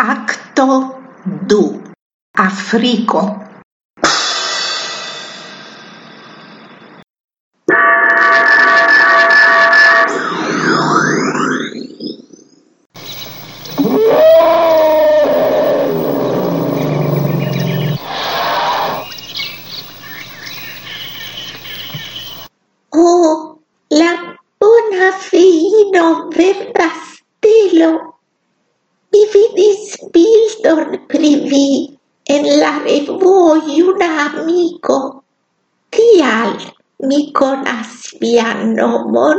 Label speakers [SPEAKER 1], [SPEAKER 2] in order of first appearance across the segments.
[SPEAKER 1] Acto
[SPEAKER 2] du. Afriko. tekston pri vi en la revuo Juna amico. Tial mi conas vian nomon.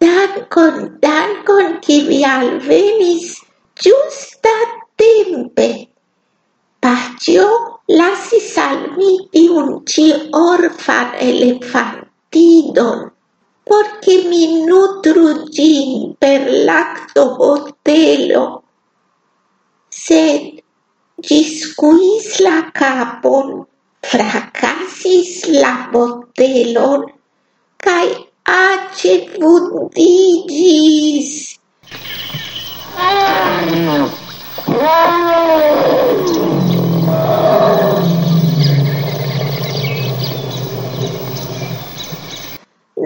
[SPEAKER 2] Dankon, dankon, ke vi alvenis giusta tempe. Pacio lasis al mi tiun ci orfan elefantidon porque mi nutru gin per lacto botelo sed ĝi la capon, fracasis la botelon cae ace vundiĝis.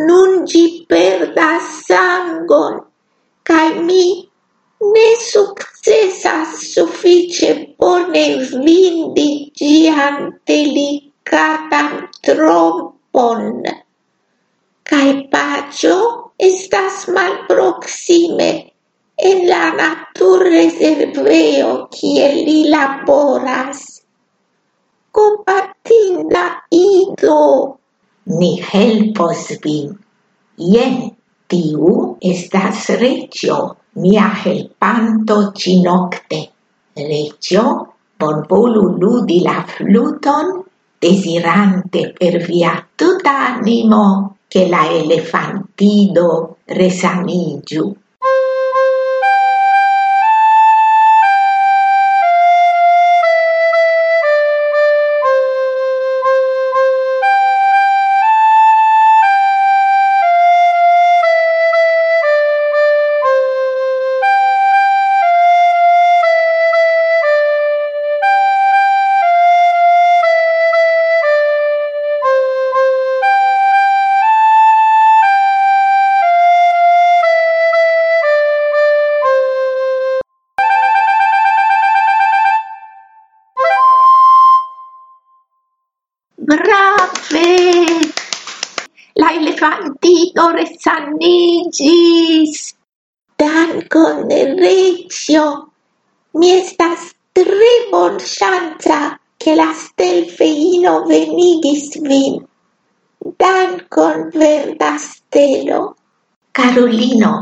[SPEAKER 2] Nun gi perdas sangon, cae mi ne successas suffice bone vindi gian delikatan trompon. cae pacio estas malproksime en la naturrezervejo kie li laboras. Compatinda ido,
[SPEAKER 1] ni helpos vin. Jen tiu estas regio, mia helpanto ci nocte. Regio, bon volu ludi la fluton, desirante per via tuta animo che la elefantido resanigiu.
[SPEAKER 2] Dottore sanigis! Dankon, Recio! Mi estas tre bonŝanca che la stelfeino venigis vin. Dankon, verda stelo!
[SPEAKER 1] Carolino,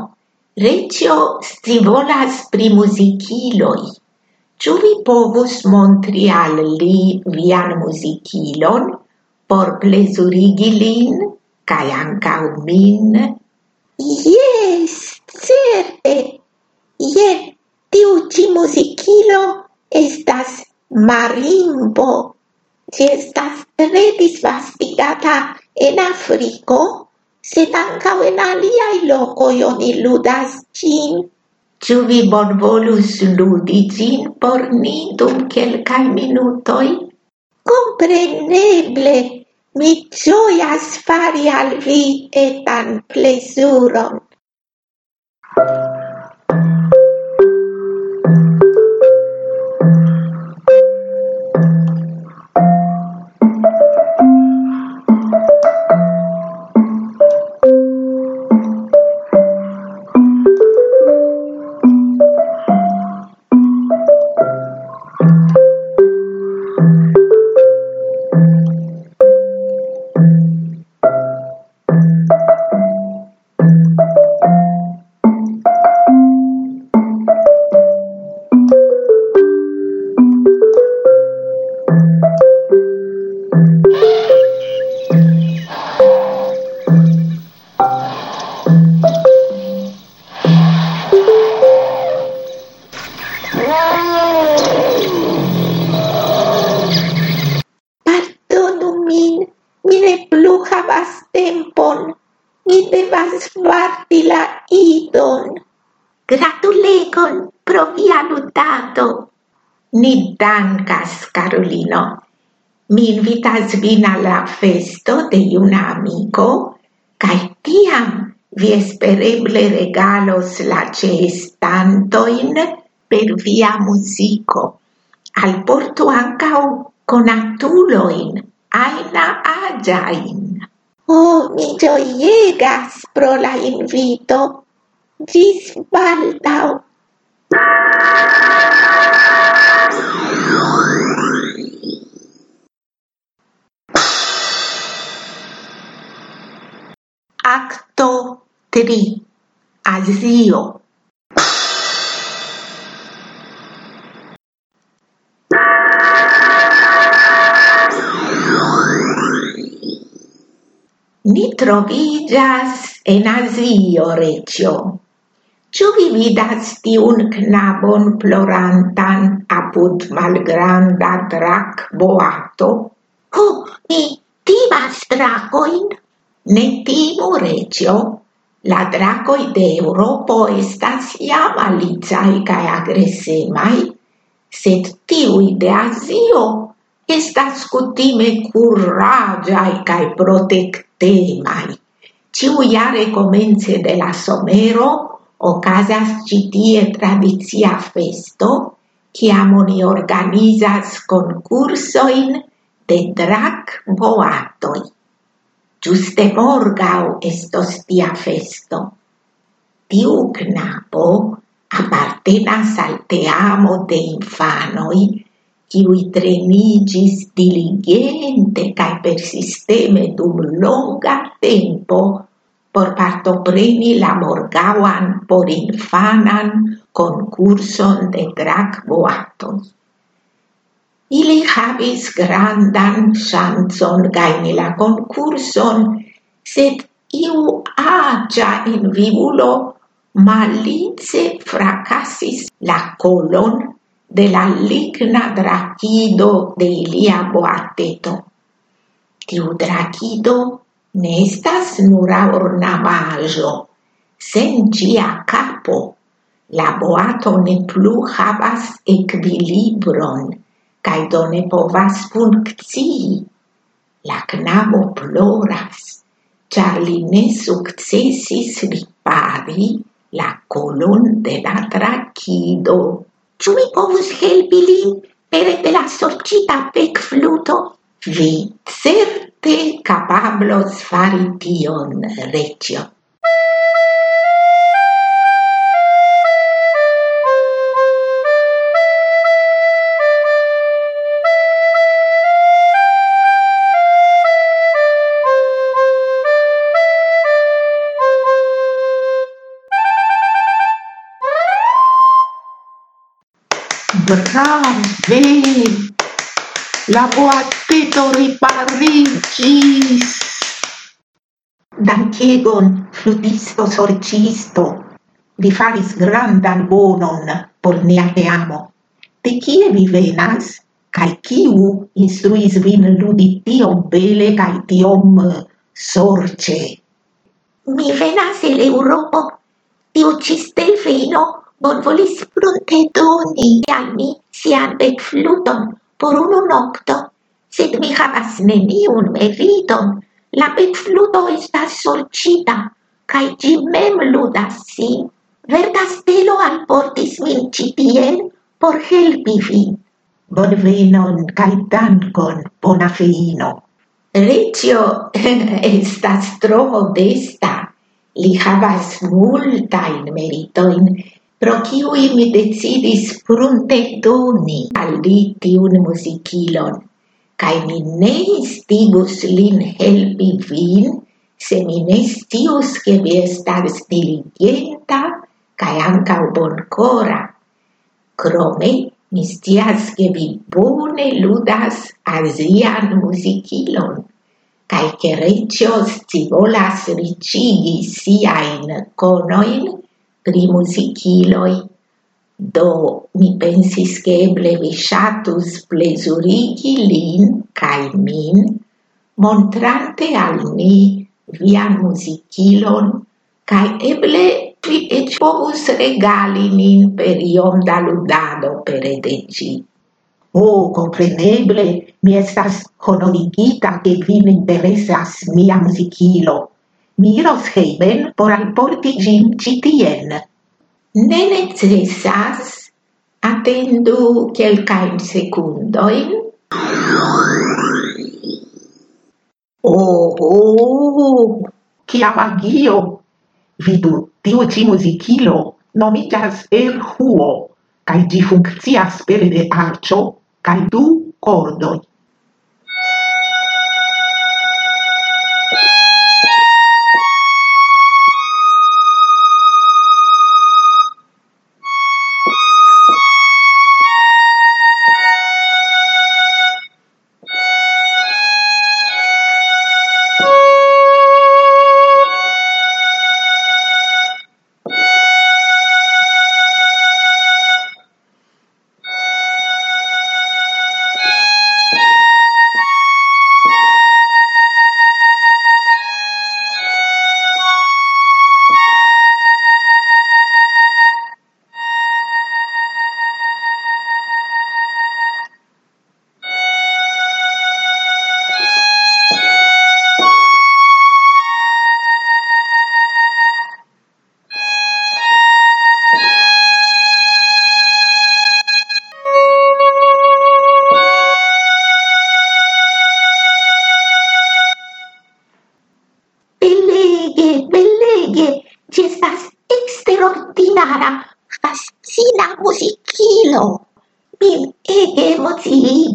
[SPEAKER 1] Recio scivolas pri musiciloi. Ciu vi povus montri al li vian musicilon por plesurigi lin? cae ancau min?
[SPEAKER 2] Yes, certe! Jen tiu ci musicilo estas marimbo. Ĝi estas tre disvastigata en Africo, sed ancau en aliai locoi oni ludas cin.
[SPEAKER 1] Ciu vi bonvolus ludi ĝin por ni dum kelkaj minutoj?
[SPEAKER 2] Compreneble! Mi gioias fari al vi etan plesuron. Pardonu min, mi ne plu havas tempon. Mi devas varti la idon.
[SPEAKER 1] Gratulegon pro via ludado. Ni dankas, Carolino. Mi invitas vin alla festo de una amico, cae tiam vi espereble regalos la ceestantoin per via musico. Al porto ancao con atuloin, aina agiain.
[SPEAKER 2] Oh, mi gioiegas pro la invito. Gis baldau.
[SPEAKER 1] Acto 3. Asio. Ni trovigas en Azio, recio. Ciu vi vidas tiun knabon plorantan apud malgranda drakboato?
[SPEAKER 2] Ho, mi timas dracoin?
[SPEAKER 1] Ne timu, recio. La dracoi de Europo estas iam alizai cae agresemai, sed tiui de Asio estas cutime curragiai cae protectemai. Ciu iare comence de la somero ocasas citie tradizia festo, ciam oni organizas concursoin de drac boatoi. Giuste morgau estos tia festo. Tiu knapo appartenas al teamo de infanoi kiui trenigis diligente cae persisteme dum longa tempo por partopreni la morgauan por infanan concurson de drac boatos. Ili habis grandan chanson gaini la concurson, sed iu agia in vivulo malice fracassis la colon de la ligna dracido de ilia boateto. Tiu dracido ne estas nura ornamajo, sen ĝia capo, la boato ne plu havas equilibron, cae do ne povas functii. La knabo ploras, char li ne successis ripari la colon de la tracido.
[SPEAKER 2] Ĉu mi povus helpi lin pere de la sorĉita pekfluto?
[SPEAKER 1] Vi certe kapablos fari tion, Recio. Brave! La boateto riparigis. Dankegon, flutisto sorcisto, Vi faris grandan bonon por nia teamo. De kie vi venas? Kai kiu instruis vin ludi tiom bele kai tiom sorce?
[SPEAKER 2] Mi venas el Europo, tiu ĉi fino, non volis prunte doni al mi sian becfluton por unu nocto, sed mi havas neniun meriton, la becfluto estas solcita, cae gi mem ludas sin. Verda stelo alportis min citien por helpi
[SPEAKER 1] vin. Bonvenon cae dankon, bona feino. Riccio estas tro modesta, li havas multain meritoin, pro kiui mi decidis prunte doni al li tiun musicilon, cae mi ne instigus lin helpi vin, se mi ne stius che vi estas diligenta cae ancau boncora. Crome, mi stias che vi bone ludas asian musicilon, cae che recios si volas ricigi siain conoin, pri musiciloi. Do mi pensis che eble vi shatus plesurigi lin cae min, montrante al ni vian musicilon, cae eble vi ec
[SPEAKER 2] povus regali nin per iom da ludado per edegi.
[SPEAKER 1] Oh, compreneble, mi estas honorigita che vi interessas mia musicilo, mi iros heiben por alporti gin citien.
[SPEAKER 2] Ne necessas attendu quelcaim secundoin.
[SPEAKER 1] Oh, oh, kia magio! Vidu, tiu ci musicilo nomigas El Huo, cae gi funccias pere de arcio, cae du cordoi.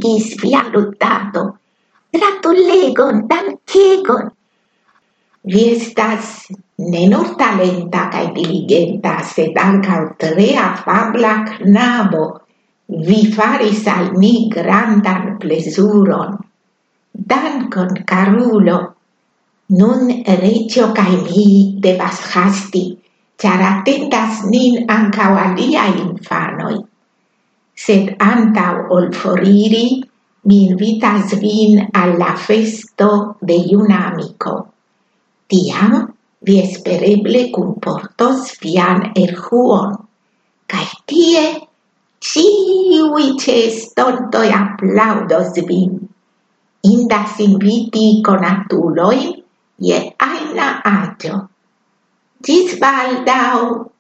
[SPEAKER 2] gis via luttado. Gratulegon, dankegon! Vi estas ne nur talenta cae diligenta, sed ancau tre afabla knabo. Vi faris al mi grandan plesuron. Dankon, carulo! Nun regio cae mi devas hasti, char attendas nin ancau aliai infanoi sed antau ol foriri, mi invitas vin alla festo de un amico. Tiam vi espereble fian vian erjuon, cae tie ciui cestontoi applaudos vin. Indas inviti conatuloi je aina agio. Gis baldau!